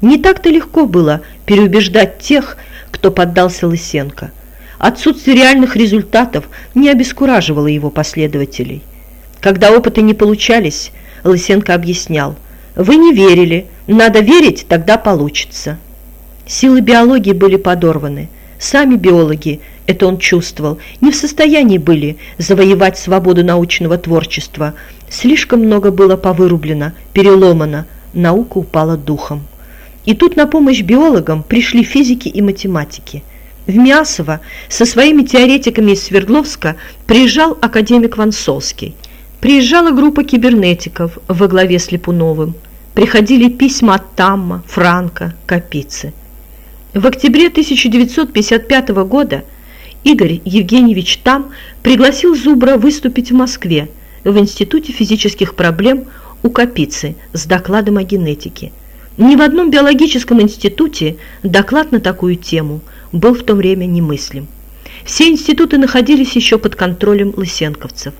Не так-то легко было переубеждать тех, кто поддался Лысенко. Отсутствие реальных результатов не обескураживало его последователей. Когда опыты не получались, Лысенко объяснял, «Вы не верили, надо верить, тогда получится». Силы биологии были подорваны. Сами биологи, это он чувствовал, не в состоянии были завоевать свободу научного творчества. Слишком много было повырублено, переломано, наука упала духом. И тут на помощь биологам пришли физики и математики. В Мясово со своими теоретиками из Свердловска приезжал академик Вансовский. Приезжала группа кибернетиков во главе с Липуновым. Приходили письма от Тамма, Франка, Капицы. В октябре 1955 года Игорь Евгеньевич Там пригласил Зубра выступить в Москве в Институте физических проблем у Капицы с докладом о генетике. Ни в одном биологическом институте доклад на такую тему был в то время немыслим. Все институты находились еще под контролем лысенковцев.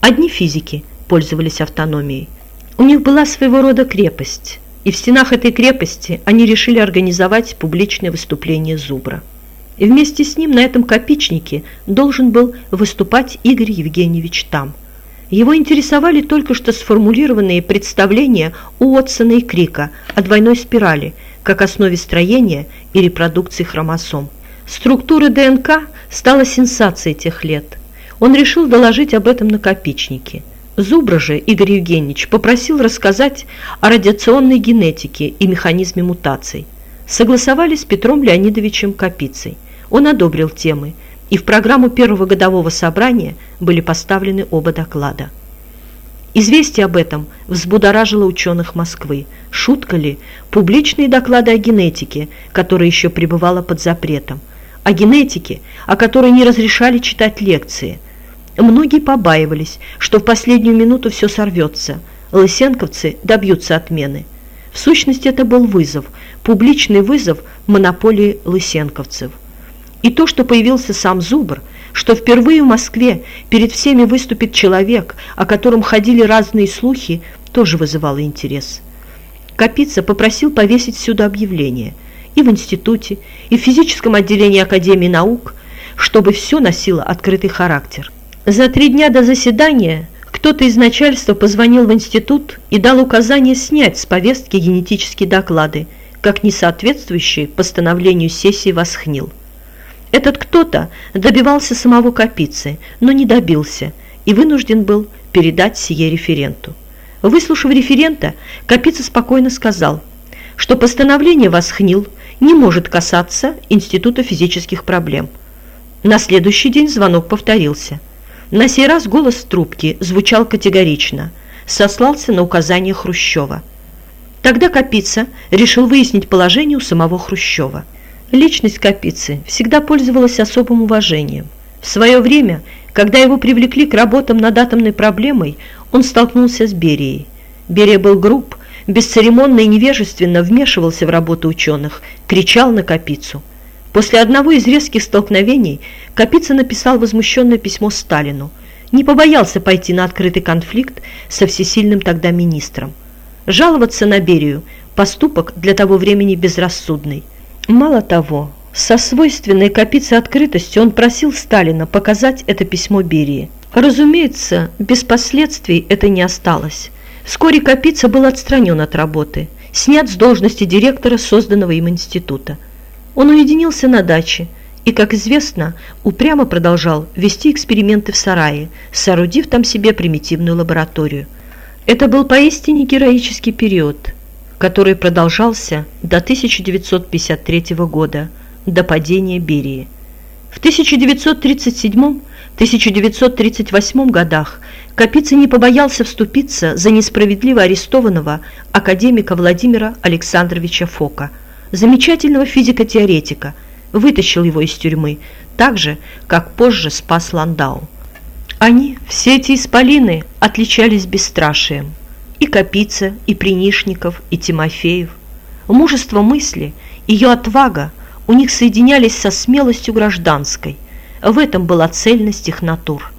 Одни физики пользовались автономией. У них была своего рода крепость, и в стенах этой крепости они решили организовать публичное выступление Зубра. И вместе с ним на этом копичнике должен был выступать Игорь Евгеньевич Там – его интересовали только что сформулированные представления Уотсона и Крика о двойной спирали как основе строения и репродукции хромосом. Структура ДНК стала сенсацией тех лет. Он решил доложить об этом на копичнике. Зубра же Игорь Евгеньевич попросил рассказать о радиационной генетике и механизме мутаций. Согласовали с Петром Леонидовичем Капицей. Он одобрил темы – и в программу первого годового собрания были поставлены оба доклада. Известие об этом взбудоражило ученых Москвы. Шутка ли? Публичные доклады о генетике, которая еще пребывала под запретом. О генетике, о которой не разрешали читать лекции. Многие побаивались, что в последнюю минуту все сорвется. Лысенковцы добьются отмены. В сущности, это был вызов, публичный вызов монополии лысенковцев – и то, что появился сам Зубр, что впервые в Москве перед всеми выступит человек, о котором ходили разные слухи, тоже вызывало интерес. Капица попросил повесить всюду объявление и в институте, и в физическом отделении Академии наук, чтобы все носило открытый характер. За три дня до заседания кто-то из начальства позвонил в институт и дал указание снять с повестки генетические доклады, как несоответствующие постановлению сессии Восхнил. Этот кто-то добивался самого Капицы, но не добился и вынужден был передать сие референту. Выслушав референта, Капица спокойно сказал, что постановление Восхнил не может касаться Института физических проблем. На следующий день звонок повторился. На сей раз голос трубки звучал категорично, сослался на указание Хрущева. Тогда Капица решил выяснить положение у самого Хрущева – Личность Капицы всегда пользовалась особым уважением. В свое время, когда его привлекли к работам над атомной проблемой, он столкнулся с Берией. Берия был груб, бесцеремонно и невежественно вмешивался в работу ученых, кричал на Капицу. После одного из резких столкновений Капица написал возмущенное письмо Сталину. Не побоялся пойти на открытый конфликт со всесильным тогда министром. Жаловаться на Берию – поступок для того времени безрассудный – Мало того, со свойственной копицей открытостью он просил Сталина показать это письмо Берии. Разумеется, без последствий это не осталось. Вскоре Капица был отстранен от работы, снят с должности директора созданного им института. Он уединился на даче и, как известно, упрямо продолжал вести эксперименты в сарае, соорудив там себе примитивную лабораторию. Это был поистине героический период – который продолжался до 1953 года, до падения Берии. В 1937-1938 годах Капица не побоялся вступиться за несправедливо арестованного академика Владимира Александровича Фока, замечательного физико-теоретика, вытащил его из тюрьмы, так же, как позже спас Ландау. Они, все эти исполины, отличались бесстрашием и Капица, и Принишников, и Тимофеев. Мужество мысли, ее отвага у них соединялись со смелостью гражданской. В этом была цельность их натур.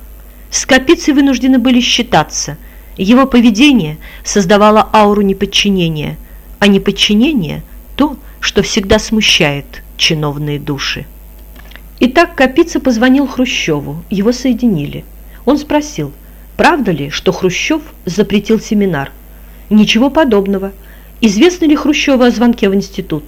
С Капицей вынуждены были считаться. Его поведение создавало ауру неподчинения, а неподчинение то, что всегда смущает чиновные души. Итак, Капица позвонил Хрущеву, его соединили. Он спросил, правда ли, что Хрущев запретил семинар? Ничего подобного. Известно ли Хрущеву о звонке в институт?